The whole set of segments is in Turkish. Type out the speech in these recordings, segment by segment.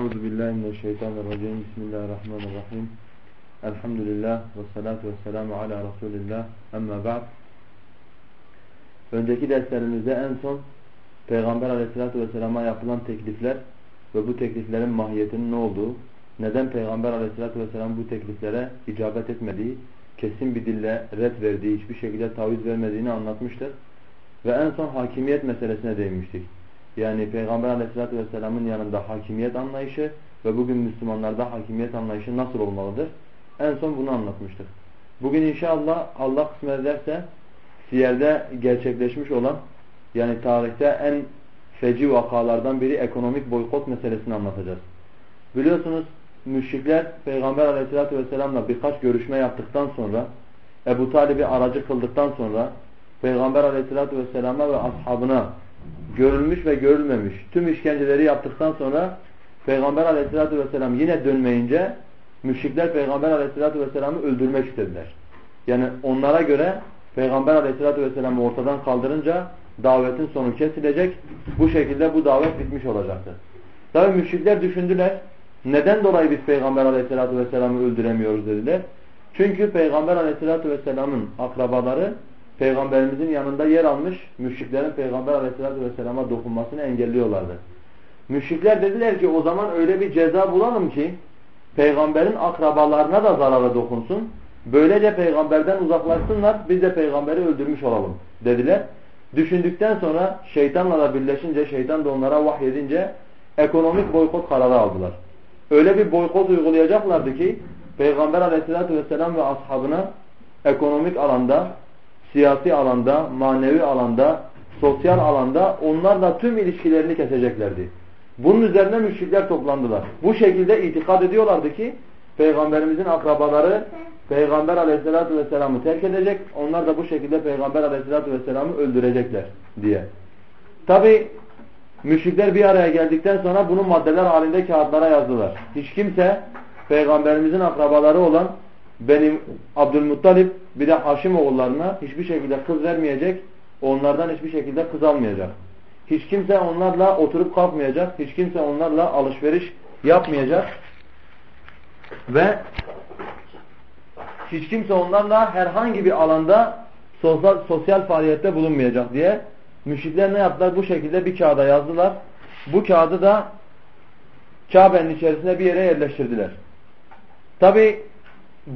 Euzu billahi mineşşeytanirracim. Bismillahirrahmanirrahim. Elhamdülillah ve salatu ve selamu ala Resulillah. Amma ba'd. Önceki derslerimizde en son Peygamber aleyhissalatu vesselama yapılan teklifler ve bu tekliflerin mahiyetinin ne olduğu, neden Peygamber aleyhissalatu vesselam bu tekliflere icabet etmediği, kesin bir dille red verdiği, hiçbir şekilde taviz vermediğini anlatmıştık. Ve en son hakimiyet meselesine değinmiştik. Yani Peygamber aleyhissalatü vesselamın yanında hakimiyet anlayışı ve bugün Müslümanlarda hakimiyet anlayışı nasıl olmalıdır? En son bunu anlatmıştık. Bugün inşallah Allah kısmet ederse siyerde gerçekleşmiş olan yani tarihte en feci vakalardan biri ekonomik boykot meselesini anlatacağız. Biliyorsunuz müşrikler Peygamber aleyhissalatü vesselamla birkaç görüşme yaptıktan sonra Ebu Talib'i aracı kıldıktan sonra Peygamber aleyhissalatü vesselama ve ashabına görülmüş ve görülmemiş tüm işkenceleri yaptıktan sonra Peygamber aleyhissalatü vesselam yine dönmeyince müşrikler Peygamber aleyhissalatü vesselam'ı öldürmek istediler. Yani onlara göre Peygamber aleyhissalatü vesselam'ı ortadan kaldırınca davetin sonu kesilecek. Bu şekilde bu davet bitmiş olacaktı. Tabi müşrikler düşündüler. Neden dolayı biz Peygamber aleyhissalatü vesselam'ı öldüremiyoruz dediler. Çünkü Peygamber aleyhissalatü vesselam'ın akrabaları Peygamberimizin yanında yer almış müşriklerin Peygamber aleyhissalatü vesselama dokunmasını engelliyorlardı. Müşrikler dediler ki o zaman öyle bir ceza bulalım ki peygamberin akrabalarına da zarara dokunsun. Böylece peygamberden uzaklaşsınlar biz de peygamberi öldürmüş olalım dediler. Düşündükten sonra şeytanla da birleşince şeytan da onlara vahyedince ekonomik boykot kararı aldılar. Öyle bir boykot uygulayacaklardı ki Peygamber aleyhissalatü vesselam ve ashabına ekonomik alanda siyasi alanda, manevi alanda, sosyal alanda onlarla tüm ilişkilerini keseceklerdi. Bunun üzerine müşrikler toplandılar. Bu şekilde itikad ediyorlardı ki Peygamberimizin akrabaları Peygamber aleyhissalatü vesselam'ı terk edecek. Onlar da bu şekilde Peygamber aleyhissalatü vesselam'ı öldürecekler diye. Tabi müşrikler bir araya geldikten sonra bunu maddeler halinde kağıtlara yazdılar. Hiç kimse Peygamberimizin akrabaları olan benim Abdülmuttalip bir de Haşim oğullarına hiçbir şekilde kız vermeyecek. Onlardan hiçbir şekilde kız almayacak. Hiç kimse onlarla oturup kalkmayacak. Hiç kimse onlarla alışveriş yapmayacak. Ve hiç kimse onlarla herhangi bir alanda sosyal, sosyal faaliyette bulunmayacak diye müşrikler ne yaptılar? Bu şekilde bir kağıda yazdılar. Bu kağıdı da Kabe'nin içerisine bir yere yerleştirdiler. Tabi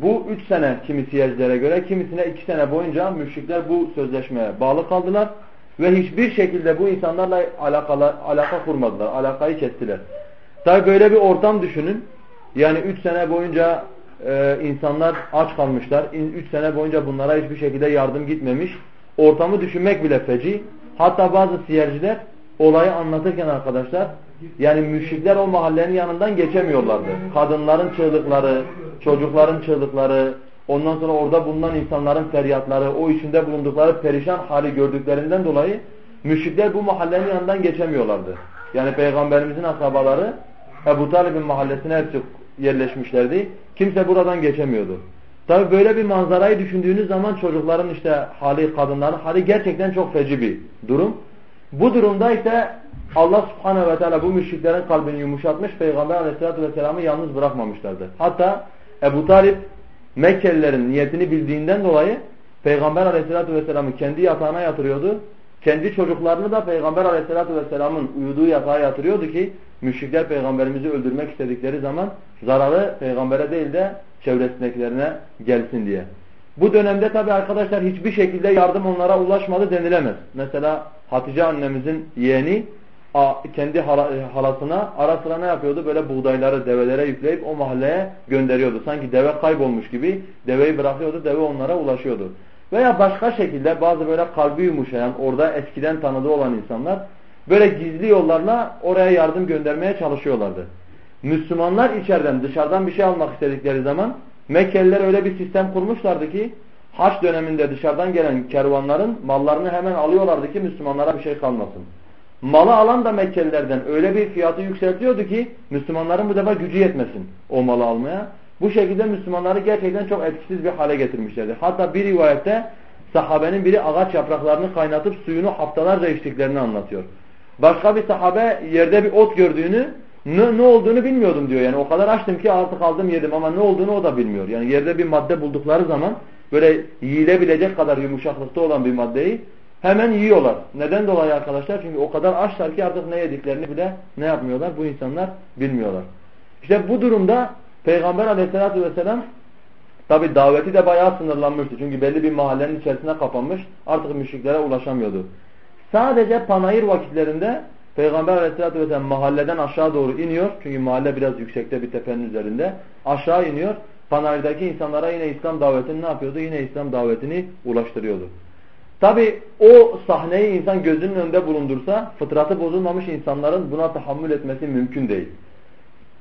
bu üç sene kimi siyercilere göre kimisine iki sene boyunca müşrikler bu sözleşmeye bağlı kaldılar ve hiçbir şekilde bu insanlarla alakalı, alaka kurmadılar. Alakayı kestiler. Tabi böyle bir ortam düşünün. Yani üç sene boyunca e, insanlar aç kalmışlar. Üç sene boyunca bunlara hiçbir şekilde yardım gitmemiş. Ortamı düşünmek bile feci. Hatta bazı siyerciler olayı anlatırken arkadaşlar yani müşrikler o mahallenin yanından geçemiyorlardı. Kadınların çığlıkları, çocukların çığlıkları, ondan sonra orada bulunan insanların feryatları, o içinde bulundukları perişan hali gördüklerinden dolayı müşrikler bu mahallenin yanından geçemiyorlardı. Yani Peygamberimizin akrabaları Ebu Talib'in mahallesine hepsi yerleşmişlerdi. Kimse buradan geçemiyordu. Tabi böyle bir manzarayı düşündüğünüz zaman çocukların işte hali, kadınların hali gerçekten çok feci bir durum. Bu durumda ise Allah subhanehu ve teala bu müşriklerin kalbini yumuşatmış. Peygamber aleyhissalatü vesselam'ı yalnız bırakmamışlardı. Hatta Ebu Talip Mekkelilerin niyetini bildiğinden dolayı Peygamber aleyhissalatü vesselam'ı kendi yatağına yatırıyordu. Kendi çocuklarını da Peygamber aleyhissalatü vesselam'ın uyuduğu yatağa yatırıyordu ki müşrikler peygamberimizi öldürmek istedikleri zaman zararı peygambere değil de çevresindekilerine gelsin diye. Bu dönemde tabi arkadaşlar hiçbir şekilde yardım onlara ulaşmadı denilemez. Mesela Hatice annemizin yeğeni kendi halasına ara sıra ne yapıyordu? Böyle buğdayları develere yükleyip o mahalleye gönderiyordu. Sanki deve kaybolmuş gibi deveyi bırakıyordu, deve onlara ulaşıyordu. Veya başka şekilde bazı böyle kalbi yumuşayan, orada eskiden tanıdığı olan insanlar böyle gizli yollarla oraya yardım göndermeye çalışıyorlardı. Müslümanlar içeriden dışarıdan bir şey almak istedikleri zaman Mekkeliler öyle bir sistem kurmuşlardı ki haç döneminde dışarıdan gelen kervanların mallarını hemen alıyorlardı ki Müslümanlara bir şey kalmasın. Malı alan da Mekkelilerden öyle bir fiyatı yükseltiyordu ki Müslümanların bu defa gücü yetmesin o malı almaya. Bu şekilde Müslümanları gerçekten çok etkisiz bir hale getirmişlerdi. Hatta bir rivayette sahabenin biri ağaç yapraklarını kaynatıp suyunu haftalarca içtiklerini anlatıyor. Başka bir sahabe yerde bir ot gördüğünü ne, ne olduğunu bilmiyordum diyor. Yani o kadar açtım ki artık aldım yedim ama ne olduğunu o da bilmiyor. Yani yerde bir madde buldukları zaman böyle yiyilebilecek kadar yumuşaklıkta olan bir maddeyi hemen yiyorlar. Neden dolayı arkadaşlar? Çünkü o kadar açlar ki artık ne yediklerini bile ne yapmıyorlar? Bu insanlar bilmiyorlar. İşte bu durumda Peygamber aleyhissalatü vesselam tabi daveti de bayağı sınırlanmıştı. Çünkü belli bir mahallenin içerisine kapanmış. Artık müşriklere ulaşamıyordu. Sadece panayır vakitlerinde Peygamber aleyhissalatü vesselam mahalleden aşağı doğru iniyor. Çünkü mahalle biraz yüksekte bir tepenin üzerinde. Aşağı iniyor. Panayırdaki insanlara yine İslam davetini ne yapıyordu? Yine İslam davetini ulaştırıyordu. Tabi o sahneyi insan gözünün önünde bulundursa fıtratı bozulmamış insanların buna tahammül etmesi mümkün değil.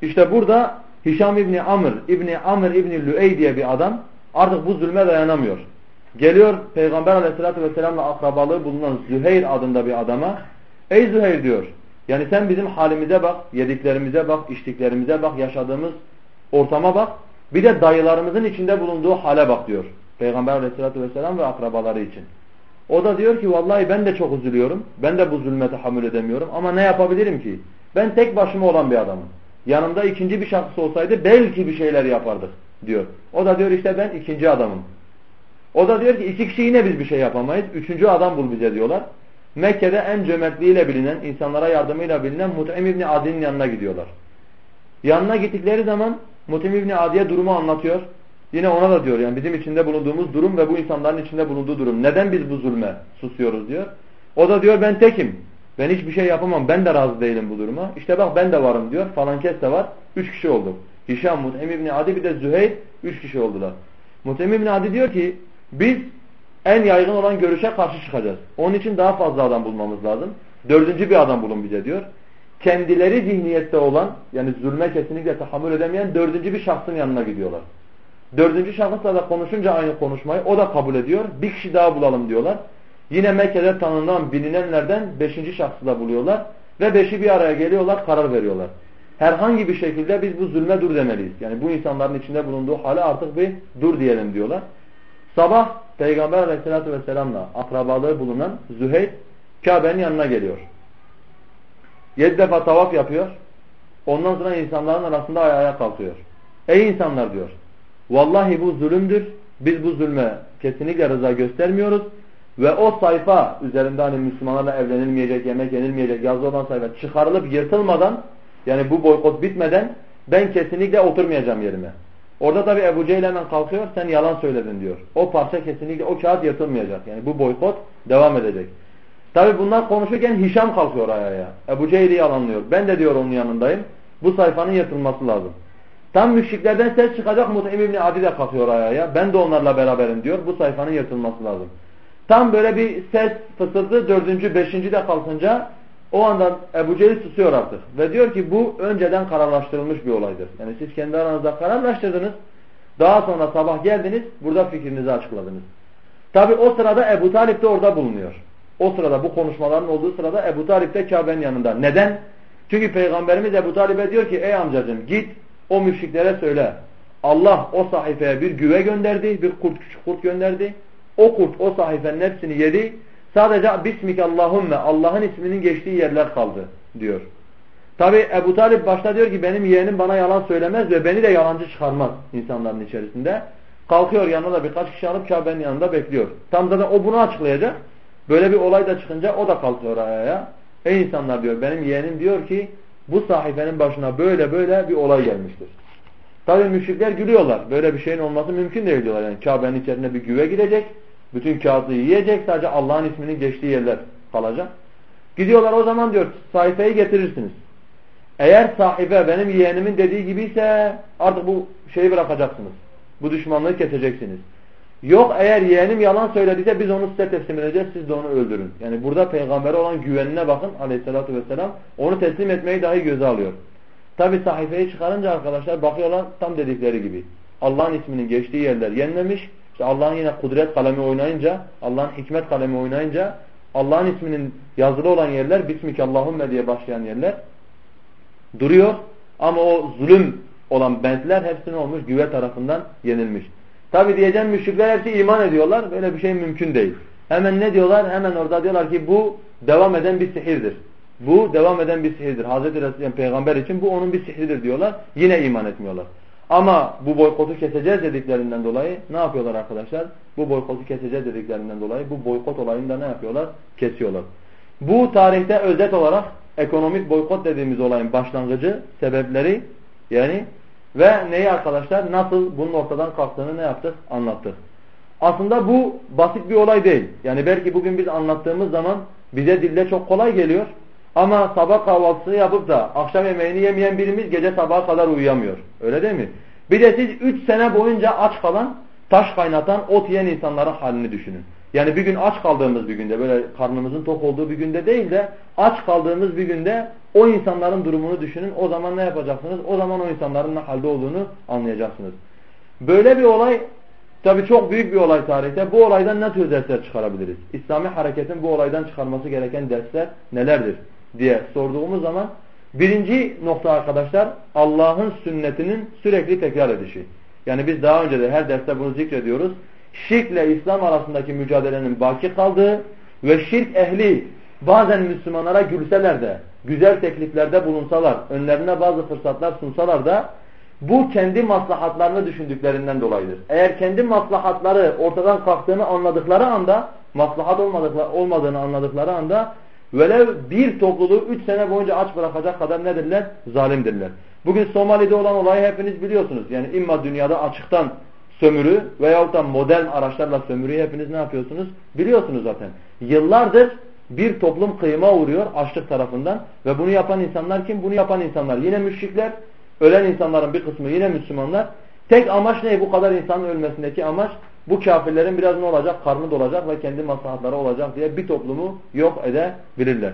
İşte burada Hişam İbni Amr, İbni Amr İbni Lüey diye bir adam artık bu zulme dayanamıyor. Geliyor Peygamber aleyhissalatü vesselamla akrabalığı bulunan Züheyr adında bir adama. Ey Züheyr diyor. Yani sen bizim halimize bak, yediklerimize bak, içtiklerimize bak, yaşadığımız ortama bak. Bir de dayılarımızın içinde bulunduğu hale bak diyor. Peygamber aleyhissalatü vesselam ve akrabaları için. O da diyor ki vallahi ben de çok üzülüyorum. Ben de bu zulme tahammül edemiyorum. Ama ne yapabilirim ki? Ben tek başıma olan bir adamım. Yanımda ikinci bir şahıs olsaydı belki bir şeyler yapardık diyor. O da diyor işte ben ikinci adamım. O da diyor ki iki kişi yine biz bir şey yapamayız. Üçüncü adam bul bize diyorlar. Mekke'de en cömertliğiyle bilinen, insanlara yardımıyla bilinen Mut'im İbni Adi'nin yanına gidiyorlar. Yanına gittikleri zaman Mut'im İbni Adi'ye durumu anlatıyor. Yine ona da diyor yani bizim içinde bulunduğumuz durum ve bu insanların içinde bulunduğu durum. Neden biz bu zulme susuyoruz diyor. O da diyor ben tekim. Ben hiçbir şey yapamam. Ben de razı değilim bu duruma. İşte bak ben de varım diyor. Falan kes de var. Üç kişi olduk. Hişam, Mut'im İbni Adi bir de Züheyr. Üç kişi oldular. Mut'im İbni Adi diyor ki biz en yaygın olan görüşe karşı çıkacağız. Onun için daha fazla adam bulmamız lazım. Dördüncü bir adam bulun bize diyor. Kendileri zihniyette olan yani zulme kesinlikle tahammül edemeyen dördüncü bir şahsın yanına gidiyorlar. Dördüncü şahısla da konuşunca aynı konuşmayı o da kabul ediyor. Bir kişi daha bulalım diyorlar. Yine Mekke'de tanınan bilinenlerden beşinci şahsı da buluyorlar. Ve beşi bir araya geliyorlar karar veriyorlar. Herhangi bir şekilde biz bu zulme dur demeliyiz. Yani bu insanların içinde bulunduğu hale artık bir dur diyelim diyorlar. Sabah Peygamber aleyhissalatü vesselamla akrabalığı bulunan Züheyr Kabe'nin yanına geliyor. Yedi defa tavaf yapıyor. Ondan sonra insanların arasında ayağa kalkıyor. Ey insanlar diyor. Vallahi bu zulümdür. Biz bu zulme kesinlikle rıza göstermiyoruz. Ve o sayfa üzerinde hani Müslümanlarla evlenilmeyecek, yemek yenilmeyecek yazılı olan sayfa çıkarılıp yırtılmadan yani bu boykot bitmeden ben kesinlikle oturmayacağım yerime. Orada tabi Ebu Cehil hemen kalkıyor sen yalan söyledin diyor. O parça kesinlikle o kağıt yırtılmayacak. Yani bu boykot devam edecek. Tabi bunlar konuşurken Hişam kalkıyor ayağa. Ebu Cehil'i yalanlıyor. Ben de diyor onun yanındayım. Bu sayfanın yırtılması lazım. Tam müşriklerden ses çıkacak Mut'im İbni Adi de kalkıyor ayağa. Ben de onlarla beraberim diyor. Bu sayfanın yırtılması lazım. Tam böyle bir ses fısıldı dördüncü, beşinci de kalkınca o anda Ebu Cehil susuyor artık. Ve diyor ki bu önceden kararlaştırılmış bir olaydır. Yani siz kendi aranızda kararlaştırdınız. Daha sonra sabah geldiniz burada fikrinizi açıkladınız. Tabi o sırada Ebu Talip de orada bulunuyor. O sırada bu konuşmaların olduğu sırada Ebu Talip de Kabe'nin yanında. Neden? Çünkü Peygamberimiz Ebu Talip'e diyor ki ey amcacığım git o müşriklere söyle. Allah o sayfaya bir güve gönderdi, bir kurt küçük kurt gönderdi. O kurt o sayfenin hepsini yedi. Sadece Bismikallahümme Allah'ın isminin geçtiği yerler kaldı diyor. Tabi Ebu Talip başta diyor ki benim yeğenim bana yalan söylemez ve beni de yalancı çıkarmaz insanların içerisinde. Kalkıyor yanına da birkaç kişi alıp Kabe'nin yanında bekliyor. Tam zaten o bunu açıklayacak. Böyle bir olay da çıkınca o da kalkıyor ayağa. Ey insanlar diyor benim yeğenim diyor ki bu sahifenin başına böyle böyle bir olay gelmiştir. Tabi müşrikler gülüyorlar. Böyle bir şeyin olması mümkün değil diyorlar. Yani Kabe'nin içerisinde bir güve gidecek. Bütün kağıdı yiyecek. Sadece Allah'ın isminin geçtiği yerler kalacak. Gidiyorlar o zaman diyor sayfayı getirirsiniz. Eğer sahibe benim yeğenimin dediği gibiyse artık bu şeyi bırakacaksınız. Bu düşmanlığı keseceksiniz. Yok eğer yeğenim yalan söylediyse biz onu size teslim edeceğiz siz de onu öldürün. Yani burada peygambere olan güvenine bakın aleyhissalatü vesselam onu teslim etmeyi dahi göze alıyor. Tabi sahifeyi çıkarınca arkadaşlar bakıyorlar tam dedikleri gibi. Allah'ın isminin geçtiği yerler yenmemiş. İşte Allah'ın yine kudret kalemi oynayınca, Allah'ın hikmet kalemi oynayınca Allah'ın isminin yazılı olan yerler Bismikallahümme diye başlayan yerler duruyor. Ama o zulüm olan bentler hepsinin olmuş güve tarafından yenilmiş. Tabi diyeceğim müşrikler hepsi iman ediyorlar. Böyle bir şey mümkün değil. Hemen ne diyorlar? Hemen orada diyorlar ki bu devam eden bir sihirdir. Bu devam eden bir sihirdir. Hazreti Resul peygamber için bu onun bir sihridir diyorlar. Yine iman etmiyorlar. Ama bu boykotu keseceğiz dediklerinden dolayı ne yapıyorlar arkadaşlar? Bu boykotu keseceğiz dediklerinden dolayı bu boykot olayında ne yapıyorlar? Kesiyorlar. Bu tarihte özet olarak ekonomik boykot dediğimiz olayın başlangıcı, sebepleri yani ve neyi arkadaşlar nasıl bunun ortadan kalktığını ne yaptık? Anlattık. Aslında bu basit bir olay değil. Yani belki bugün biz anlattığımız zaman bize dilde çok kolay geliyor. Ama sabah kahvaltısını yapıp da akşam yemeğini yemeyen birimiz gece sabaha kadar uyuyamıyor. Öyle değil mi? Bir de siz 3 sene boyunca aç kalan, taş kaynatan, ot yiyen insanların halini düşünün. Yani bir gün aç kaldığımız bir günde böyle karnımızın tok olduğu bir günde değil de aç kaldığımız bir günde o insanların durumunu düşünün. O zaman ne yapacaksınız? O zaman o insanların ne halde olduğunu anlayacaksınız. Böyle bir olay tabi çok büyük bir olay tarihte. Bu olaydan ne tür dersler çıkarabiliriz? İslami hareketin bu olaydan çıkarması gereken dersler nelerdir diye sorduğumuz zaman birinci nokta arkadaşlar Allah'ın sünnetinin sürekli tekrar edişi. Yani biz daha önce de her derste bunu zikrediyoruz şirkle İslam arasındaki mücadelenin baki kaldığı ve şirk ehli bazen Müslümanlara gülseler de, güzel tekliflerde bulunsalar, önlerine bazı fırsatlar sunsalar da bu kendi maslahatlarını düşündüklerinden dolayıdır. Eğer kendi maslahatları ortadan kalktığını anladıkları anda, maslahat olmadığını anladıkları anda velev bir topluluğu üç sene boyunca aç bırakacak kadar nedirler? Zalimdirler. Bugün Somali'de olan olayı hepiniz biliyorsunuz. Yani imma dünyada açıktan sömürü veyahut da modern araçlarla sömürüyü hepiniz ne yapıyorsunuz? Biliyorsunuz zaten. Yıllardır bir toplum kıyıma uğruyor açlık tarafından ve bunu yapan insanlar kim? Bunu yapan insanlar yine müşrikler, ölen insanların bir kısmı yine Müslümanlar. Tek amaç ne? Bu kadar insanın ölmesindeki amaç bu kafirlerin biraz ne olacak? Karnı dolacak ve kendi maslahatları olacak diye bir toplumu yok edebilirler.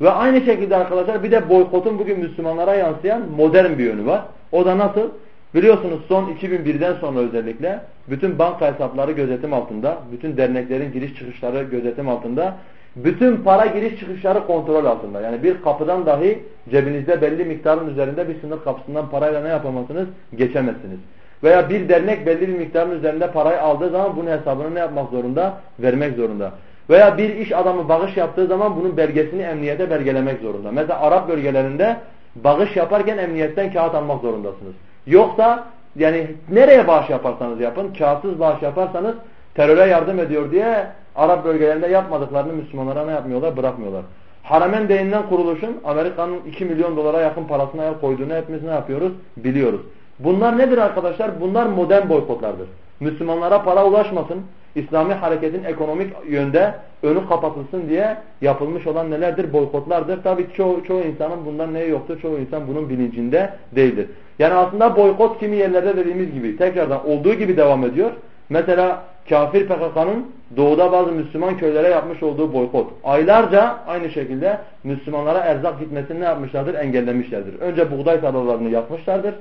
Ve aynı şekilde arkadaşlar bir de boykotun bugün Müslümanlara yansıyan modern bir yönü var. O da nasıl? Biliyorsunuz son 2001'den sonra özellikle bütün banka hesapları gözetim altında, bütün derneklerin giriş çıkışları gözetim altında, bütün para giriş çıkışları kontrol altında. Yani bir kapıdan dahi cebinizde belli miktarın üzerinde bir sınır kapısından parayla ne yapamazsınız? Geçemezsiniz. Veya bir dernek belli bir miktarın üzerinde parayı aldığı zaman bunun hesabını ne yapmak zorunda? Vermek zorunda. Veya bir iş adamı bağış yaptığı zaman bunun belgesini emniyete belgelemek zorunda. Mesela Arap bölgelerinde bağış yaparken emniyetten kağıt almak zorundasınız. Yoksa yani nereye bağış yaparsanız yapın, kağıtsız bağış yaparsanız teröre yardım ediyor diye Arap bölgelerinde yapmadıklarını Müslümanlara ne yapmıyorlar? Bırakmıyorlar. Haramen denilen kuruluşun Amerika'nın 2 milyon dolara yakın parasına el koyduğunu hepimiz ne yapıyoruz? Biliyoruz. Bunlar nedir arkadaşlar? Bunlar modern boykotlardır. Müslümanlara para ulaşmasın, İslami hareketin ekonomik yönde önü kapatılsın diye yapılmış olan nelerdir? Boykotlardır. Tabii çoğu, çoğu insanın bundan neyi yoktur? Çoğu insan bunun bilincinde değildir. Yani aslında boykot kimi yerlerde dediğimiz gibi tekrardan olduğu gibi devam ediyor. Mesela kafir PKK'nın doğuda bazı Müslüman köylere yapmış olduğu boykot. Aylarca aynı şekilde Müslümanlara erzak gitmesini ne yapmışlardır? Engellemişlerdir. Önce buğday tarlalarını yakmışlardır.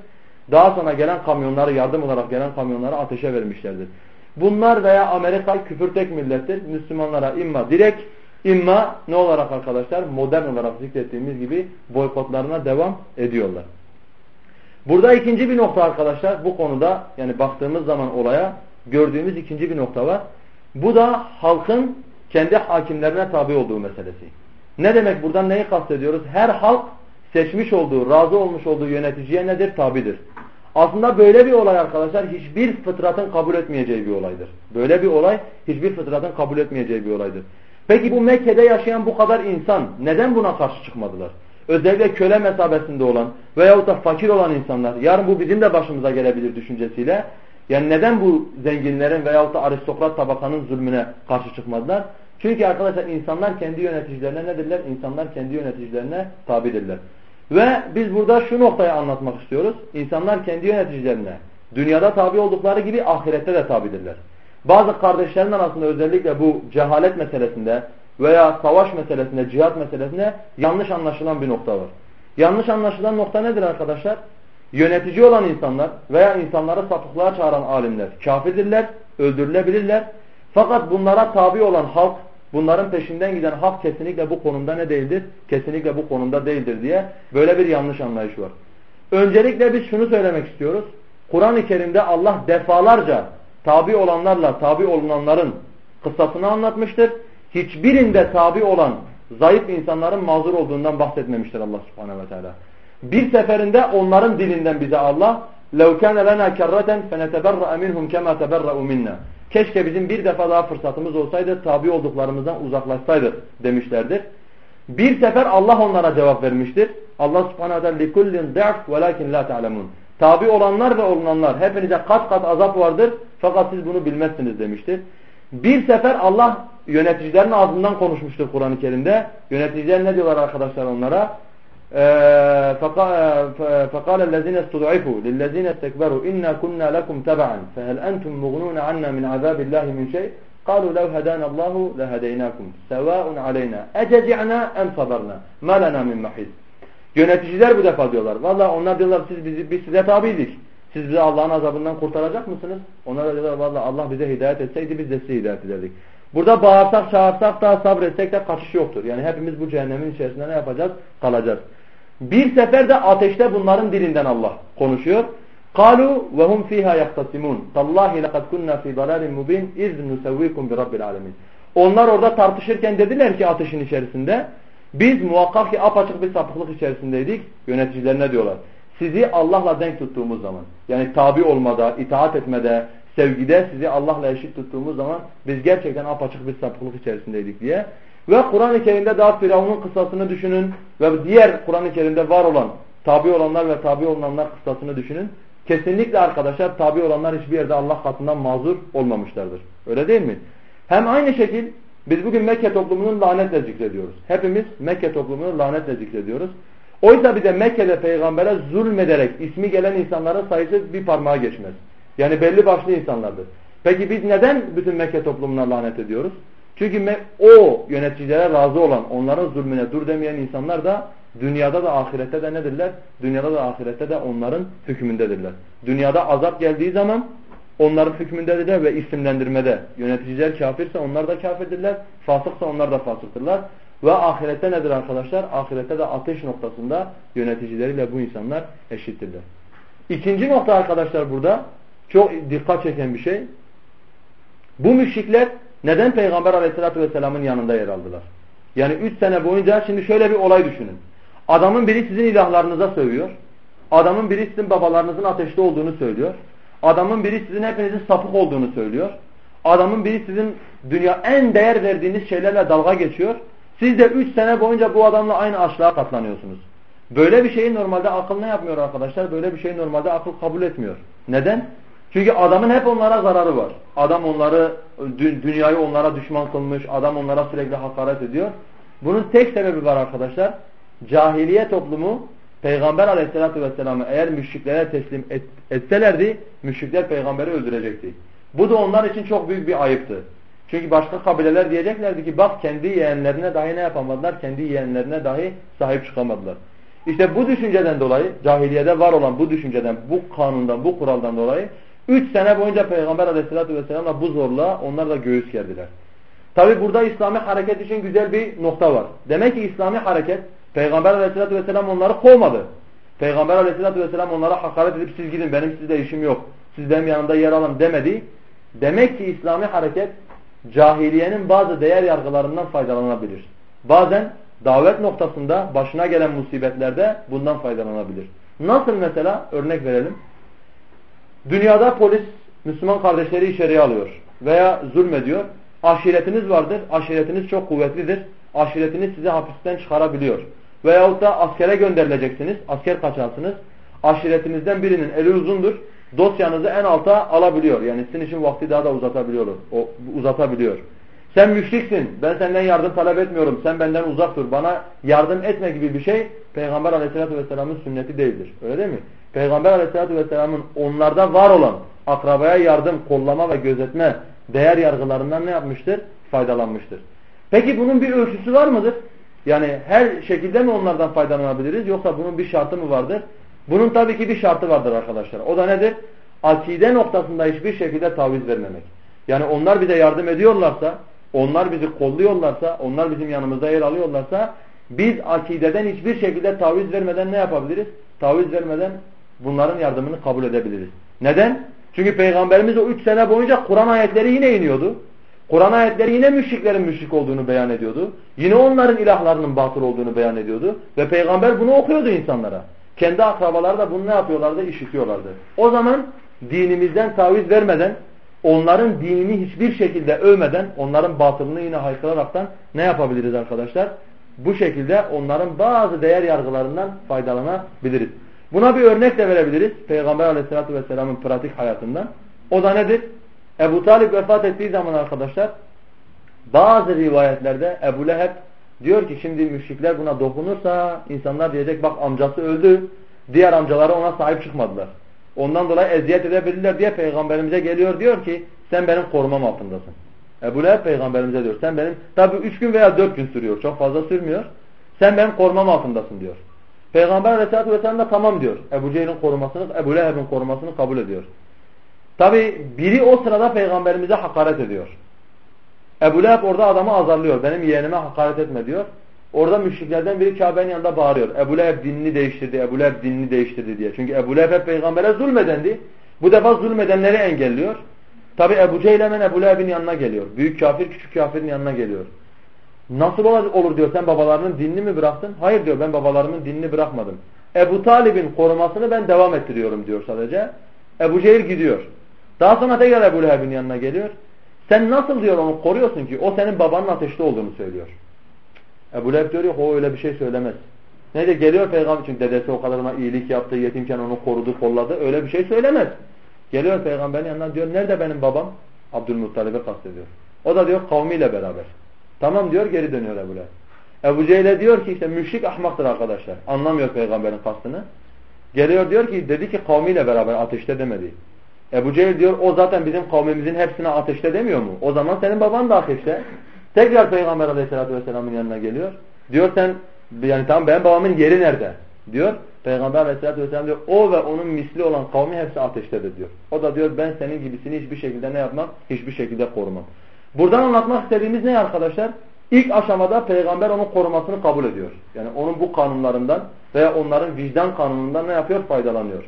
Daha sonra gelen kamyonları, yardım olarak gelen kamyonları ateşe vermişlerdir. Bunlar veya Amerika küfür tek millettir. Müslümanlara imma direkt, imma ne olarak arkadaşlar? Modern olarak zikrettiğimiz gibi boykotlarına devam ediyorlar. Burada ikinci bir nokta arkadaşlar bu konuda yani baktığımız zaman olaya gördüğümüz ikinci bir nokta var. Bu da halkın kendi hakimlerine tabi olduğu meselesi. Ne demek buradan neyi kastediyoruz? Her halk seçmiş olduğu, razı olmuş olduğu yöneticiye nedir? Tabidir. Aslında böyle bir olay arkadaşlar hiçbir fıtratın kabul etmeyeceği bir olaydır. Böyle bir olay hiçbir fıtratın kabul etmeyeceği bir olaydır. Peki bu Mekke'de yaşayan bu kadar insan neden buna karşı çıkmadılar? Özellikle köle mesabesinde olan veyahut da fakir olan insanlar yarın bu bizim de başımıza gelebilir düşüncesiyle yani neden bu zenginlerin veyahut da aristokrat tabakanın zulmüne karşı çıkmadılar? Çünkü arkadaşlar insanlar kendi yöneticilerine nedirler? İnsanlar kendi yöneticilerine tabidirler. Ve biz burada şu noktayı anlatmak istiyoruz. İnsanlar kendi yöneticilerine dünyada tabi oldukları gibi ahirette de tabidirler. Bazı kardeşlerin arasında özellikle bu cehalet meselesinde veya savaş meselesinde, cihat meselesinde yanlış anlaşılan bir nokta var. Yanlış anlaşılan nokta nedir arkadaşlar? Yönetici olan insanlar veya insanları sapıklığa çağıran alimler kafirdirler, öldürülebilirler. Fakat bunlara tabi olan halk Bunların peşinden giden halk kesinlikle bu konumda ne değildir? Kesinlikle bu konumda değildir diye böyle bir yanlış anlayış var. Öncelikle biz şunu söylemek istiyoruz. Kur'an-ı Kerim'de Allah defalarca tabi olanlarla tabi olunanların kıssasını anlatmıştır Hiçbirinde tabi olan zayıf insanların mazur olduğundan bahsetmemiştir Allah subhanehu ve teala. Bir seferinde onların dilinden bize Allah لَوْ كَانَ لَنَا كَرَّةً فَنَتَبَرَّأَ مِنْهُمْ كَمَا تَبَرَّأُوا مِنَّا Keşke bizim bir defa daha fırsatımız olsaydı tabi olduklarımızdan uzaklaşsaydık demişlerdir. Bir sefer Allah onlara cevap vermiştir. Allah subhanahu teala لِكُلِّنْ ضِعْفْ وَلَكِنْ لَا تَعْلَمُونَ Tabi olanlar ve olunanlar hepinize kat kat azap vardır fakat siz bunu bilmezsiniz demiştir. Bir sefer Allah yöneticilerin ağzından konuşmuştur Kur'an-ı Kerim'de. Yöneticiler ne diyorlar arkadaşlar onlara? فقال الذين استضعفوا للذين استكبروا إنا كنا لكم تبعا فهل أنتم مغنون عنا من عذاب الله من شيء قالوا لو هدانا الله لهديناكم سواء علينا أجزعنا أم صبرنا ما لنا من محيط Yöneticiler bu defa diyorlar. Valla onlar diyorlar siz bizi, biz size tabiydik. Siz bizi Allah'ın azabından kurtaracak mısınız? Onlar diyorlar valla Allah bize hidayet etseydi biz de size hidayet ederdik. Burada bağırsak çağırsak da sabretsek de kaçış yoktur. Yani hepimiz bu cehennemin içerisinde ne yapacağız? Kalacağız. Bir seferde ateşte bunların dilinden Allah konuşuyor. قالوا وهم فيها يختصمون تالله لقد كنا في ضلال مبين إذ نسويكم برب العالمين Onlar orada tartışırken dediler ki ateşin içerisinde biz muhakkak ki apaçık bir sapıklık içerisindeydik. Yöneticilerine diyorlar. Sizi Allah'la denk tuttuğumuz zaman yani tabi olmada, itaat etmede, sevgide sizi Allah'la eşit tuttuğumuz zaman biz gerçekten apaçık bir sapıklık içerisindeydik diye. Ve Kur'an-ı Kerim'de daha Firavun'un kıssasını düşünün ve diğer Kur'an-ı Kerim'de var olan tabi olanlar ve tabi olunanlar kıssasını düşünün. Kesinlikle arkadaşlar tabi olanlar hiçbir yerde Allah katından mazur olmamışlardır. Öyle değil mi? Hem aynı şekil biz bugün Mekke toplumunu lanetle zikrediyoruz. Hepimiz Mekke toplumunu lanetle zikrediyoruz. Oysa bir de Mekke'de peygambere zulmederek ismi gelen insanların sayısı bir parmağa geçmez. Yani belli başlı insanlardır. Peki biz neden bütün Mekke toplumuna lanet ediyoruz? Çünkü o yöneticilere razı olan, onların zulmüne dur demeyen insanlar da dünyada da ahirette de nedirler? Dünyada da ahirette de onların hükmündedirler. Dünyada azap geldiği zaman onların hükmündedirler ve isimlendirmede. Yöneticiler kafirse onlar da kafirdirler, fasıksa onlar da fasıktırlar. Ve ahirette nedir arkadaşlar? Ahirette de ateş noktasında yöneticileriyle bu insanlar eşittirler. İkinci nokta arkadaşlar burada çok dikkat çeken bir şey. Bu müşrikler neden Peygamber aleyhissalatü vesselamın yanında yer aldılar? Yani üç sene boyunca şimdi şöyle bir olay düşünün. Adamın biri sizin ilahlarınıza sövüyor. Adamın biri sizin babalarınızın ateşte olduğunu söylüyor. Adamın biri sizin hepinizin sapık olduğunu söylüyor. Adamın biri sizin dünya en değer verdiğiniz şeylerle dalga geçiyor. Siz de üç sene boyunca bu adamla aynı açlığa katlanıyorsunuz. Böyle bir şeyi normalde akıl ne yapmıyor arkadaşlar? Böyle bir şeyi normalde akıl kabul etmiyor. Neden? Çünkü adamın hep onlara zararı var. Adam onları, dünyayı onlara düşman kılmış, adam onlara sürekli hakaret ediyor. Bunun tek sebebi var arkadaşlar. Cahiliye toplumu Peygamber aleyhissalatü vesselam'ı eğer müşriklere teslim et, etselerdi, müşrikler peygamberi öldürecekti. Bu da onlar için çok büyük bir ayıptı. Çünkü başka kabileler diyeceklerdi ki bak kendi yeğenlerine dahi ne yapamadılar? Kendi yeğenlerine dahi sahip çıkamadılar. İşte bu düşünceden dolayı, cahiliyede var olan bu düşünceden, bu kanundan, bu kuraldan dolayı Üç sene boyunca Peygamber aleyhissalatü vesselamla bu zorla onlar da göğüs gerdiler. Tabi burada İslami hareket için güzel bir nokta var. Demek ki İslami hareket Peygamber aleyhissalatü vesselam onları kovmadı. Peygamber aleyhissalatü vesselam onlara hakaret edip siz gidin benim sizde işim yok. Siz benim yanımda yer alın demedi. Demek ki İslami hareket cahiliyenin bazı değer yargılarından faydalanabilir. Bazen davet noktasında başına gelen musibetlerde bundan faydalanabilir. Nasıl mesela örnek verelim. Dünyada polis Müslüman kardeşleri içeriye alıyor veya zulmediyor. Aşiretiniz vardır. Aşiretiniz çok kuvvetlidir. Aşiretiniz sizi hapisten çıkarabiliyor. Veyahut da askere gönderileceksiniz. Asker kaçansınız. Aşiretinizden birinin eli uzundur. Dosyanızı en alta alabiliyor. Yani sizin için vakti daha da uzatabiliyor. O, uzatabiliyor. Sen müşriksin. Ben senden yardım talep etmiyorum. Sen benden uzak dur. Bana yardım etme gibi bir şey Peygamber aleyhissalatü vesselamın sünneti değildir. Öyle değil mi? Peygamber aleyhissalatü vesselamın onlarda var olan akrabaya yardım, kollama ve gözetme değer yargılarından ne yapmıştır? Faydalanmıştır. Peki bunun bir ölçüsü var mıdır? Yani her şekilde mi onlardan faydalanabiliriz yoksa bunun bir şartı mı vardır? Bunun tabii ki bir şartı vardır arkadaşlar. O da nedir? Akide noktasında hiçbir şekilde taviz vermemek. Yani onlar bize yardım ediyorlarsa, onlar bizi kolluyorlarsa, onlar bizim yanımızda yer alıyorlarsa biz akideden hiçbir şekilde taviz vermeden ne yapabiliriz? Taviz vermeden bunların yardımını kabul edebiliriz. Neden? Çünkü Peygamberimiz o üç sene boyunca Kur'an ayetleri yine iniyordu. Kur'an ayetleri yine müşriklerin müşrik olduğunu beyan ediyordu. Yine onların ilahlarının batıl olduğunu beyan ediyordu. Ve peygamber bunu okuyordu insanlara. Kendi akrabaları da bunu ne yapıyorlardı? İşitiyorlardı. O zaman dinimizden taviz vermeden, onların dinini hiçbir şekilde övmeden, onların batılını yine haykıraraktan ne yapabiliriz arkadaşlar? Bu şekilde onların bazı değer yargılarından faydalanabiliriz. Buna bir örnek de verebiliriz. Peygamber aleyhissalatü vesselamın pratik hayatından. O da nedir? Ebu Talip vefat ettiği zaman arkadaşlar bazı rivayetlerde Ebu Leheb diyor ki şimdi müşrikler buna dokunursa insanlar diyecek bak amcası öldü. Diğer amcaları ona sahip çıkmadılar. Ondan dolayı eziyet edebilirler diye peygamberimize geliyor diyor ki sen benim korumam altındasın. Ebu Leheb peygamberimize diyor sen benim tabi üç gün veya dört gün sürüyor çok fazla sürmüyor. Sen benim korumam altındasın diyor. Peygamber aleyhissalatü vesselam da tamam diyor. Ebu Cehil'in korumasını, Ebu Leheb'in korumasını kabul ediyor. Tabi biri o sırada peygamberimize hakaret ediyor. Ebu Leheb orada adamı azarlıyor. Benim yeğenime hakaret etme diyor. Orada müşriklerden biri Kabe'nin yanında bağırıyor. Ebu Leheb dinini değiştirdi, Ebu Leheb dinini değiştirdi diye. Çünkü Ebu Leheb peygambere zulmedendi. Bu defa zulmedenleri engelliyor. Tabi Ebu Cehil hemen Ebu Leheb'in yanına geliyor. Büyük kafir küçük kafirin yanına geliyor. Nasıl olur diyor sen babalarının dinini mi bıraktın? Hayır diyor ben babalarımın dinini bırakmadım. Ebu Talib'in korumasını ben devam ettiriyorum diyor sadece. Ebu Cehil gidiyor. Daha sonra tekrar Ebu Leheb'in yanına geliyor. Sen nasıl diyor onu koruyorsun ki o senin babanın ateşte olduğunu söylüyor. Ebu Leheb diyor o öyle bir şey söylemez. Neyse geliyor peygamber çünkü dedesi o kadar ona iyilik yaptı, yetimken onu korudu, kolladı. Öyle bir şey söylemez. Geliyor peygamberin yanına diyor nerede benim babam? Abdülmuttalib'e kastediyor. O da diyor kavmiyle beraber. Tamam diyor geri dönüyor Ebu Leheb. Ebu Cehil'e diyor ki işte müşrik ahmaktır arkadaşlar. Anlamıyor peygamberin kastını. Geliyor diyor ki dedi ki kavmiyle beraber ateşte demedi. Ebu Cehil diyor o zaten bizim kavmimizin hepsine ateşte demiyor mu? O zaman senin baban da ateşte. Tekrar Peygamber aleyhissalatü vesselamın yanına geliyor. Diyor sen yani tamam benim babamın yeri nerede? Diyor. Peygamber aleyhissalatü vesselam diyor o ve onun misli olan kavmi hepsi ateştedir diyor. O da diyor ben senin gibisini hiçbir şekilde ne yapmam? Hiçbir şekilde korumam. Buradan anlatmak istediğimiz ne arkadaşlar? İlk aşamada peygamber onun korumasını kabul ediyor. Yani onun bu kanunlarından veya onların vicdan kanunundan ne yapıyor? Faydalanıyor.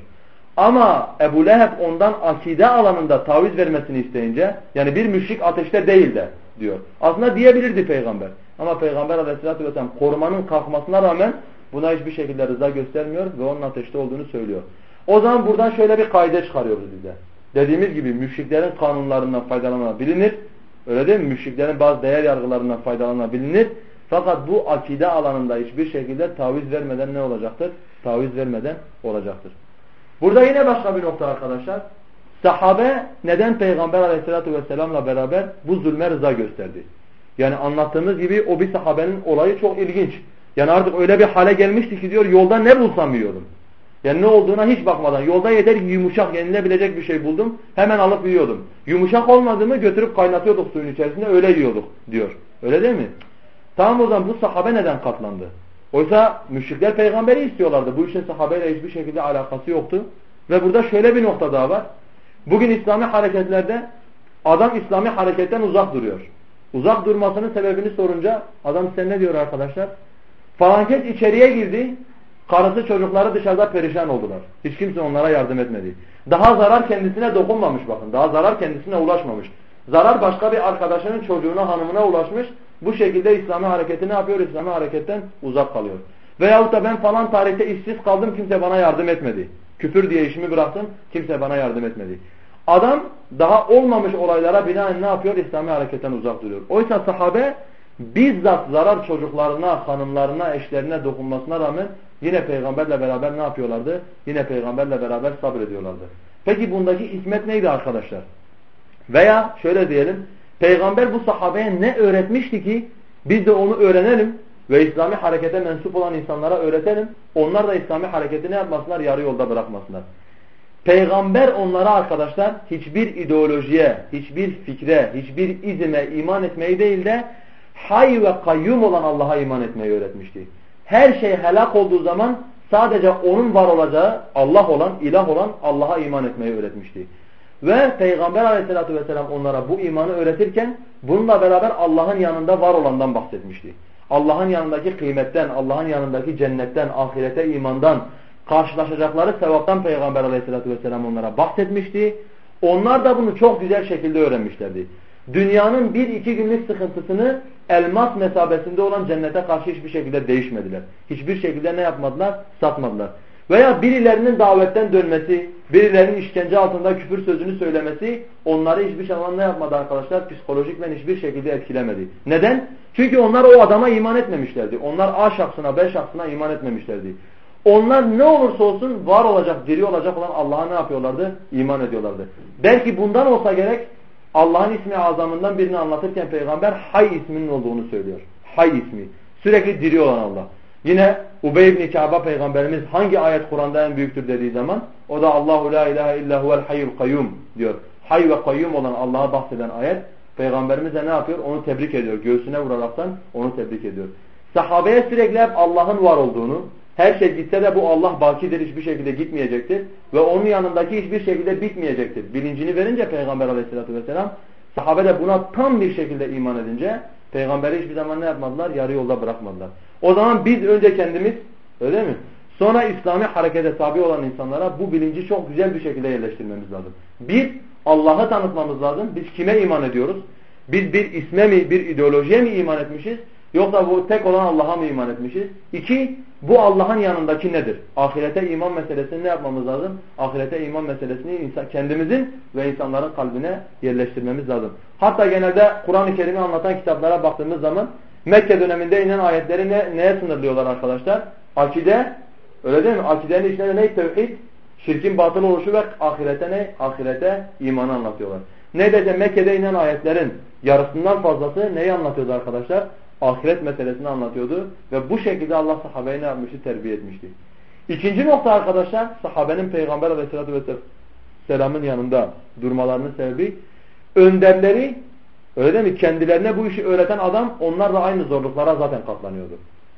Ama Ebu Leheb ondan akide alanında taviz vermesini isteyince yani bir müşrik ateşte değil de diyor. Aslında diyebilirdi peygamber. Ama peygamber aleyhissalatü vesselam korumanın kalkmasına rağmen buna hiçbir şekilde rıza göstermiyor ve onun ateşte olduğunu söylüyor. O zaman buradan şöyle bir kaide çıkarıyoruz bize. Dediğimiz gibi müşriklerin kanunlarından faydalanabilir. Öyle değil mi? Müşriklerin bazı değer yargılarından faydalanabilir. Fakat bu akide alanında hiçbir şekilde taviz vermeden ne olacaktır? Taviz vermeden olacaktır. Burada yine başka bir nokta arkadaşlar. Sahabe neden Peygamber aleyhissalatü vesselamla beraber bu zulme rıza gösterdi? Yani anlattığımız gibi o bir sahabenin olayı çok ilginç. Yani artık öyle bir hale gelmişti ki diyor yolda ne bulsam yiyordum. Yani ne olduğuna hiç bakmadan yolda yeter ki yumuşak yenilebilecek bir şey buldum hemen alıp yiyordum. Yumuşak olmadığımı götürüp kaynatıyorduk suyun içerisinde öyle yiyorduk diyor. Öyle değil mi? Tamam o zaman bu sahabe neden katlandı? Oysa müşrikler peygamberi istiyorlardı. Bu işin sahabeyle hiçbir şekilde alakası yoktu. Ve burada şöyle bir nokta daha var. Bugün İslami hareketlerde adam İslami hareketten uzak duruyor. Uzak durmasının sebebini sorunca adam size ne diyor arkadaşlar? Falanket içeriye girdi. Karısı çocukları dışarıda perişan oldular. Hiç kimse onlara yardım etmedi. Daha zarar kendisine dokunmamış bakın. Daha zarar kendisine ulaşmamış. Zarar başka bir arkadaşının çocuğuna, hanımına ulaşmış. Bu şekilde İslami hareketi ne yapıyor? İslami hareketten uzak kalıyor. Veyahut da ben falan tarihte işsiz kaldım kimse bana yardım etmedi. Küfür diye işimi bıraktım kimse bana yardım etmedi. Adam daha olmamış olaylara binaen ne yapıyor? İslami hareketten uzak duruyor. Oysa sahabe bizzat zarar çocuklarına, hanımlarına, eşlerine dokunmasına rağmen yine peygamberle beraber ne yapıyorlardı? Yine peygamberle beraber sabrediyorlardı. Peki bundaki hikmet neydi arkadaşlar? Veya şöyle diyelim Peygamber bu sahabeye ne öğretmişti ki biz de onu öğrenelim ve İslami harekete mensup olan insanlara öğretelim. Onlar da İslami hareketi ne yapmasınlar? Yarı yolda bırakmasınlar. Peygamber onlara arkadaşlar hiçbir ideolojiye, hiçbir fikre, hiçbir izime iman etmeyi değil de hay ve kayyum olan Allah'a iman etmeyi öğretmişti. Her şey helak olduğu zaman sadece onun var olacağı Allah olan, ilah olan Allah'a iman etmeyi öğretmişti. Ve Peygamber aleyhissalatü vesselam onlara bu imanı öğretirken bununla beraber Allah'ın yanında var olandan bahsetmişti. Allah'ın yanındaki kıymetten, Allah'ın yanındaki cennetten, ahirete imandan, karşılaşacakları sevaptan Peygamber aleyhissalatü vesselam onlara bahsetmişti. Onlar da bunu çok güzel şekilde öğrenmişlerdi. Dünyanın bir iki günlük sıkıntısını elmas mesabesinde olan cennete karşı hiçbir şekilde değişmediler. Hiçbir şekilde ne yapmadılar? Satmadılar. Veya birilerinin davetten dönmesi, birilerinin işkence altında küfür sözünü söylemesi onları hiçbir zaman ne yapmadı arkadaşlar? Psikolojikmen hiçbir şekilde etkilemedi. Neden? Çünkü onlar o adama iman etmemişlerdi. Onlar A şahsına, B şahsına iman etmemişlerdi. Onlar ne olursa olsun var olacak, diri olacak olan Allah'a ne yapıyorlardı? İman ediyorlardı. Belki bundan olsa gerek Allah'ın ismi azamından birini anlatırken peygamber Hay isminin olduğunu söylüyor. Hay ismi. Sürekli diri olan Allah. Yine Ubey ibn Ka'ba peygamberimiz hangi ayet Kur'an'da en büyüktür dediği zaman o da Allahu la ilahe illa huvel hayyul kayyum diyor. Hay ve kayyum olan Allah'a bahseden ayet peygamberimiz de ne yapıyor? Onu tebrik ediyor. Göğsüne vuraraktan onu tebrik ediyor. Sahabeye sürekli hep Allah'ın var olduğunu, her şey gitse de bu Allah bakidir hiçbir şekilde gitmeyecektir ve onun yanındaki hiçbir şekilde bitmeyecektir. Bilincini verince Peygamber aleyhissalatü vesselam sahabe de buna tam bir şekilde iman edince Peygamberi hiçbir zaman ne yapmadılar? Yarı yolda bırakmadılar. O zaman biz önce kendimiz öyle mi? Sonra İslami harekete tabi olan insanlara bu bilinci çok güzel bir şekilde yerleştirmemiz lazım. Bir, Allah'ı tanıtmamız lazım. Biz kime iman ediyoruz? Biz bir isme mi, bir ideolojiye mi iman etmişiz? Yoksa bu tek olan Allah'a mı iman etmişiz? İki, bu Allah'ın yanındaki nedir? Ahirete iman meselesini ne yapmamız lazım? Ahirete iman meselesini insan, kendimizin ve insanların kalbine yerleştirmemiz lazım. Hatta genelde Kur'an-ı Kerim'i anlatan kitaplara baktığımız zaman Mekke döneminde inen ayetleri ne, neye sınırlıyorlar arkadaşlar? Akide, öyle değil mi? Akidenin içinde ne? Tevhid, şirkin batıl oluşu ve ahirete ne? Ahirete imanı anlatıyorlar. Neredeyse Mekke'de inen ayetlerin yarısından fazlası neyi anlatıyordu arkadaşlar? Ahiret meselesini anlatıyordu ve bu şekilde Allah sahabeyi ne yapmıştı? Terbiye etmişti. İkinci nokta arkadaşlar sahabenin Peygamber aleyhissalatü vesselamın yanında durmalarının sebebi önderleri öyle değil mi? Kendilerine bu işi öğreten adam onlar da aynı zorluklara zaten katlanıyordu.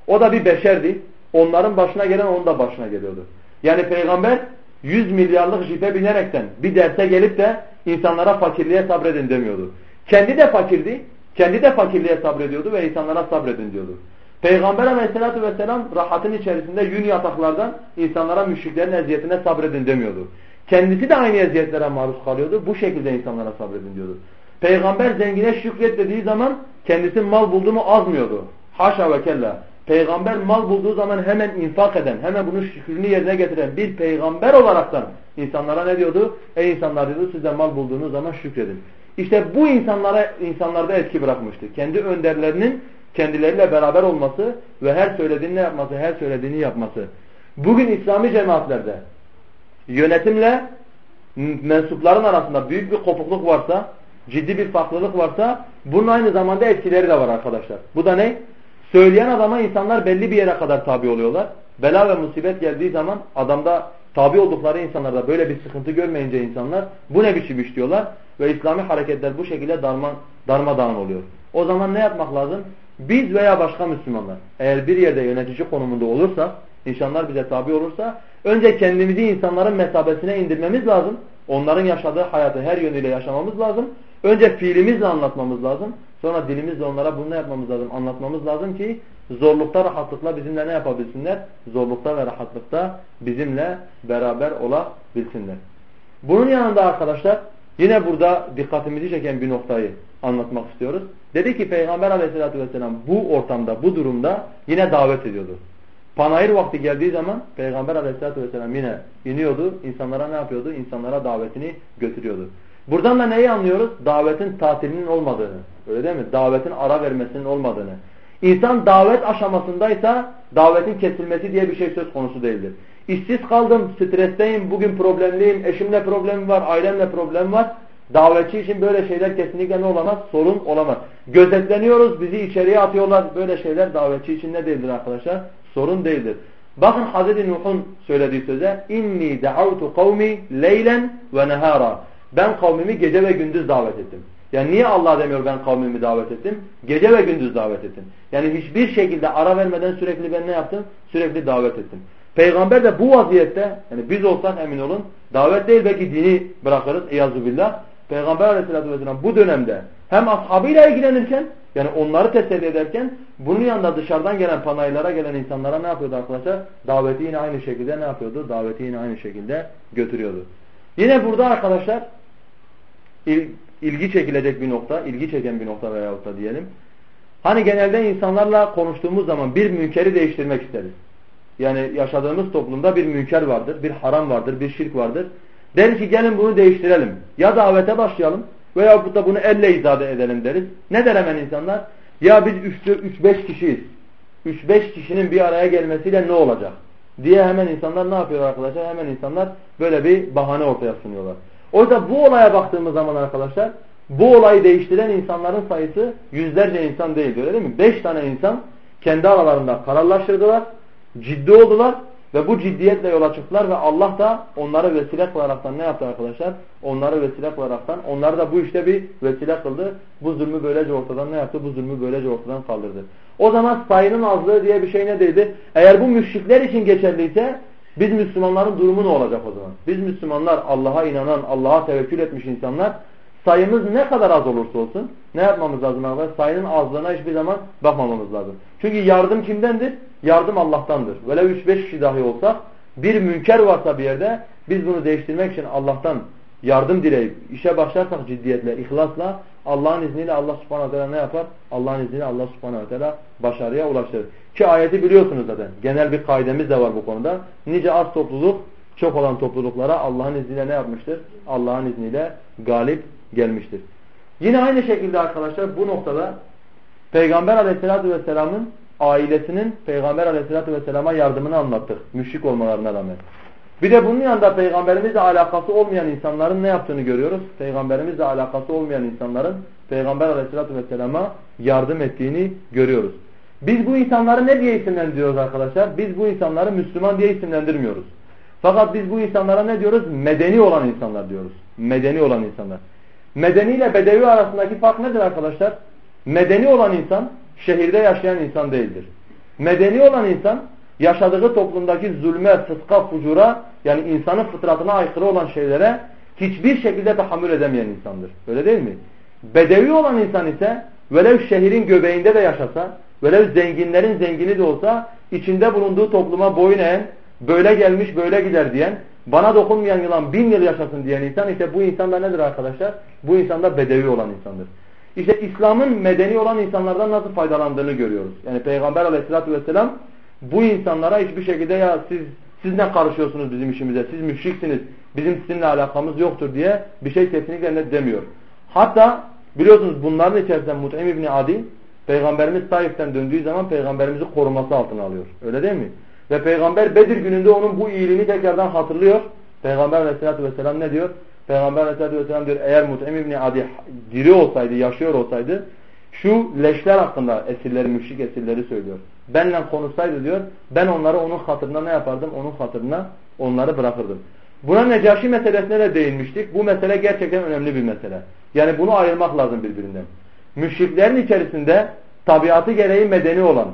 O da bir beşerdi. Onların başına gelen onun da başına geliyordu. Yani peygamber 100 milyarlık jipe binerekten bir derse gelip de insanlara fakirliğe sabredin demiyordu. Kendi de fakirdi. Kendi de fakirliğe sabrediyordu ve insanlara sabredin diyordu. Peygamber aleyhissalatü vesselam rahatın içerisinde yün yataklardan insanlara müşriklerin eziyetine sabredin demiyordu. Kendisi de aynı eziyetlere maruz kalıyordu. Bu şekilde insanlara sabredin diyordu. Peygamber zengine şükret dediği zaman kendisi mal buldu mu azmıyordu. Haşa ve kella. Peygamber mal bulduğu zaman hemen infak eden, hemen bunun şükrünü yerine getiren bir peygamber olaraktan insanlara ne diyordu? Ey insanlar diyordu siz mal bulduğunuz zaman şükredin. İşte bu insanlara insanlarda etki bırakmıştı. Kendi önderlerinin kendileriyle beraber olması ve her söylediğini yapması, her söylediğini yapması. Bugün İslami cemaatlerde yönetimle mensupların arasında büyük bir kopukluk varsa, ciddi bir farklılık varsa bunun aynı zamanda etkileri de var arkadaşlar. Bu da ne? Söyleyen adama insanlar belli bir yere kadar tabi oluyorlar. Bela ve musibet geldiği zaman adamda tabi oldukları insanlarda böyle bir sıkıntı görmeyince insanlar bu ne biçim iş diyorlar ve İslami hareketler bu şekilde darma, darmadağın oluyor. O zaman ne yapmak lazım? Biz veya başka Müslümanlar eğer bir yerde yönetici konumunda olursa, insanlar bize tabi olursa önce kendimizi insanların mesabesine indirmemiz lazım. Onların yaşadığı hayatı her yönüyle yaşamamız lazım. Önce fiilimizle anlatmamız lazım. Sonra dilimizle onlara bunu yapmamız lazım? Anlatmamız lazım ki zorlukta rahatlıkla bizimle ne yapabilsinler? Zorlukta ve rahatlıkta bizimle beraber olabilsinler. Bunun yanında arkadaşlar yine burada dikkatimizi çeken bir noktayı anlatmak istiyoruz. Dedi ki Peygamber aleyhissalatü vesselam bu ortamda, bu durumda yine davet ediyordu. Panayır vakti geldiği zaman Peygamber aleyhissalatü vesselam yine iniyordu. insanlara ne yapıyordu? İnsanlara davetini götürüyordu. Buradan da neyi anlıyoruz? Davetin tatilinin olmadığını. Öyle değil mi? Davetin ara vermesinin olmadığını. İnsan davet aşamasındaysa davetin kesilmesi diye bir şey söz konusu değildir. İşsiz kaldım, stresteyim, bugün problemliyim, eşimle problemim var, ailemle problem var. Davetçi için böyle şeyler kesinlikle ne olamaz? Sorun olamaz. Gözetleniyoruz, bizi içeriye atıyorlar. Böyle şeyler davetçi için ne değildir arkadaşlar? Sorun değildir. Bakın Hz. Nuh'un söylediği söze inni kavmi leylen ve nehara. Ben kavmimi gece ve gündüz davet ettim. Yani niye Allah demiyor ben kavmimi davet ettim? Gece ve gündüz davet ettim. Yani hiçbir şekilde ara vermeden sürekli ben ne yaptım? Sürekli davet ettim. Peygamber de bu vaziyette yani biz olsak emin olun davet değil belki dini bırakırız billah. Peygamber aleyhissalatü vesselam bu dönemde hem ashabıyla ilgilenirken yani onları teselli ederken bunun yanında dışarıdan gelen panaylara gelen insanlara ne yapıyordu arkadaşlar? Daveti yine aynı şekilde ne yapıyordu? Daveti yine aynı şekilde götürüyordu. Yine burada arkadaşlar il, ilgi çekilecek bir nokta, ilgi çeken bir nokta veyahut da diyelim. Hani genelde insanlarla konuştuğumuz zaman bir münkeri değiştirmek isteriz. Yani yaşadığımız toplumda bir münker vardır, bir haram vardır, bir şirk vardır. Deriz ki gelin bunu değiştirelim. Ya davete başlayalım veya da bunu elle izade edelim deriz. Ne der hemen insanlar? Ya biz 3-5 kişiyiz. 3-5 kişinin bir araya gelmesiyle ne olacak? Diye hemen insanlar ne yapıyor arkadaşlar? Hemen insanlar böyle bir bahane ortaya sunuyorlar. Oysa bu olaya baktığımız zaman arkadaşlar bu olayı değiştiren insanların sayısı yüzlerce insan değil öyle değil mi? Beş tane insan kendi aralarında kararlaştırdılar, ciddi oldular ve bu ciddiyetle yola çıktılar ve Allah da onları vesile kılaraktan ne yaptı arkadaşlar? Onları vesile kılaraktan, onları da bu işte bir vesile kıldı. Bu zulmü böylece ortadan ne yaptı? Bu zulmü böylece ortadan kaldırdı. O zaman sayının azlığı diye bir şey ne dedi? Eğer bu müşrikler için geçerliyse biz Müslümanların durumu ne olacak o zaman? Biz Müslümanlar Allah'a inanan, Allah'a tevekkül etmiş insanlar sayımız ne kadar az olursa olsun ne yapmamız lazım arkadaşlar? Sayının azlığına hiçbir zaman bakmamamız lazım. Çünkü yardım kimdendir? Yardım Allah'tandır. Böyle 3-5 kişi dahi olsak bir münker varsa bir yerde biz bunu değiştirmek için Allah'tan yardım dileyip işe başlarsak ciddiyetle, ihlasla Allah'ın izniyle Allah subhanahu teala ne yapar? Allah'ın izniyle Allah subhanahu teala başarıya ulaştırır. Ki ayeti biliyorsunuz zaten. Genel bir kaidemiz de var bu konuda. Nice az topluluk çok olan topluluklara Allah'ın izniyle ne yapmıştır? Allah'ın izniyle galip gelmiştir. Yine aynı şekilde arkadaşlar bu noktada Peygamber aleyhissalatü vesselamın ailesinin Peygamber aleyhissalatü vesselama yardımını anlattık. Müşrik olmalarına rağmen. Bir de bunun yanında peygamberimizle alakası olmayan insanların ne yaptığını görüyoruz. Peygamberimizle alakası olmayan insanların peygamber aleyhissalatü vesselama yardım ettiğini görüyoruz. Biz bu insanları ne diye isimlendiriyoruz arkadaşlar? Biz bu insanları Müslüman diye isimlendirmiyoruz. Fakat biz bu insanlara ne diyoruz? Medeni olan insanlar diyoruz. Medeni olan insanlar. Medeni ile bedevi arasındaki fark nedir arkadaşlar? Medeni olan insan şehirde yaşayan insan değildir. Medeni olan insan yaşadığı toplumdaki zulme, fıska, fucura yani insanın fıtratına aykırı olan şeylere hiçbir şekilde tahammül edemeyen insandır. Öyle değil mi? Bedevi olan insan ise velev şehrin göbeğinde de yaşasa, velev zenginlerin zengini de olsa içinde bulunduğu topluma boyun eğen, böyle gelmiş böyle gider diyen, bana dokunmayan yılan bin yıl yaşasın diyen insan işte bu insan da nedir arkadaşlar? Bu insan da bedevi olan insandır. İşte İslam'ın medeni olan insanlardan nasıl faydalandığını görüyoruz. Yani Peygamber aleyhissalatü vesselam bu insanlara hiçbir şekilde ya siz siz ne karışıyorsunuz bizim işimize, siz müşriksiniz, bizim sizinle alakamız yoktur diye bir şey kesinlikle net demiyor. Hatta biliyorsunuz bunların içerisinde Mut'im İbni Adi Peygamberimiz Taif'ten döndüğü zaman Peygamberimizi koruması altına alıyor. Öyle değil mi? Ve Peygamber Bedir gününde onun bu iyiliğini tekrardan hatırlıyor. Peygamber aleyhissalatü vesselam ne diyor? Peygamber aleyhissalatü vesselam diyor eğer Mut'im İbni Adi diri olsaydı, yaşıyor olsaydı şu leşler hakkında esirleri, müşrik esirleri söylüyor. Benle konuşsaydı diyor, ben onları onun hatırına ne yapardım? Onun hatırına onları bırakırdım. Buna Necaşi meselesine de değinmiştik. Bu mesele gerçekten önemli bir mesele. Yani bunu ayırmak lazım birbirinden. Müşriklerin içerisinde tabiatı gereği medeni olan,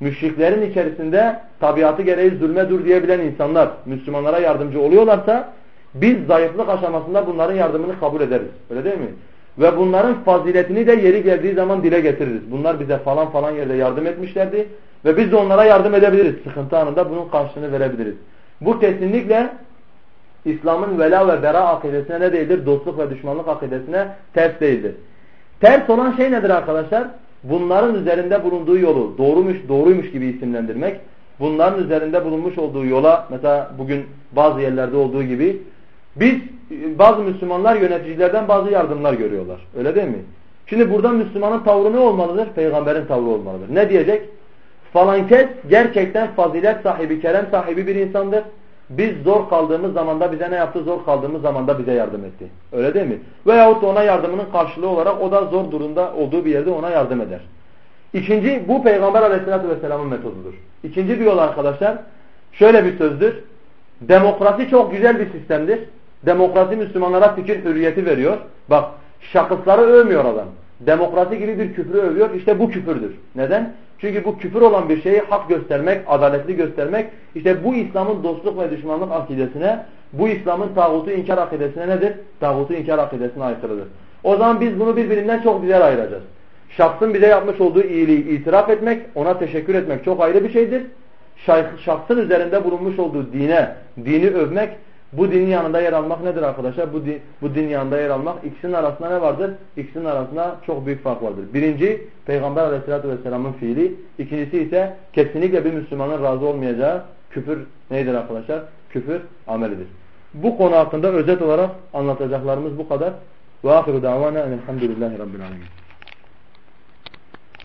müşriklerin içerisinde tabiatı gereği zulme dur diyebilen insanlar Müslümanlara yardımcı oluyorlarsa biz zayıflık aşamasında bunların yardımını kabul ederiz. Öyle değil mi? Ve bunların faziletini de yeri geldiği zaman dile getiririz. Bunlar bize falan falan yerde yardım etmişlerdi. Ve biz de onlara yardım edebiliriz. Sıkıntı anında bunun karşılığını verebiliriz. Bu kesinlikle İslam'ın vela ve bera akidesine ne değildir? Dostluk ve düşmanlık akidesine ters değildir. Ters olan şey nedir arkadaşlar? Bunların üzerinde bulunduğu yolu doğrumuş, doğruymuş gibi isimlendirmek. Bunların üzerinde bulunmuş olduğu yola mesela bugün bazı yerlerde olduğu gibi biz bazı Müslümanlar yöneticilerden bazı yardımlar görüyorlar. Öyle değil mi? Şimdi burada Müslümanın tavrı ne olmalıdır? Peygamberin tavrı olmalıdır. Ne diyecek? Falan kes gerçekten fazilet sahibi, kerem sahibi bir insandır. Biz zor kaldığımız zamanda bize ne yaptı? Zor kaldığımız zamanda bize yardım etti. Öyle değil mi? Veyahut da ona yardımının karşılığı olarak o da zor durumda olduğu bir yerde ona yardım eder. İkinci bu Peygamber aleyhissalatü vesselamın metodudur. İkinci bir yol arkadaşlar şöyle bir sözdür. Demokrasi çok güzel bir sistemdir. Demokrasi Müslümanlara fikir hürriyeti veriyor. Bak şahısları övmüyor adam. Demokrasi gibi bir küfrü övüyor. İşte bu küfürdür. Neden? Çünkü bu küfür olan bir şeyi hak göstermek, adaletli göstermek işte bu İslam'ın dostluk ve düşmanlık akidesine, bu İslam'ın tağutu inkar akidesine nedir? Tağutu inkar akidesine aykırıdır. O zaman biz bunu birbirinden çok güzel ayıracağız. Şahsın bize yapmış olduğu iyiliği itiraf etmek, ona teşekkür etmek çok ayrı bir şeydir. Şahsın üzerinde bulunmuş olduğu dine, dini övmek Bu dinin yanında yer almak nedir arkadaşlar? Bu, din, bu dinin yanında yer almak ikisinin arasında ne vardır? İkisinin arasında çok büyük fark vardır. Birinci Peygamber aleyhissalatü vesselamın fiili. İkincisi ise kesinlikle bir Müslümanın razı olmayacağı küfür nedir arkadaşlar? Küfür amelidir. Bu konu hakkında özet olarak anlatacaklarımız bu kadar. Ve ahiru davana elhamdülillahi rabbil alemin.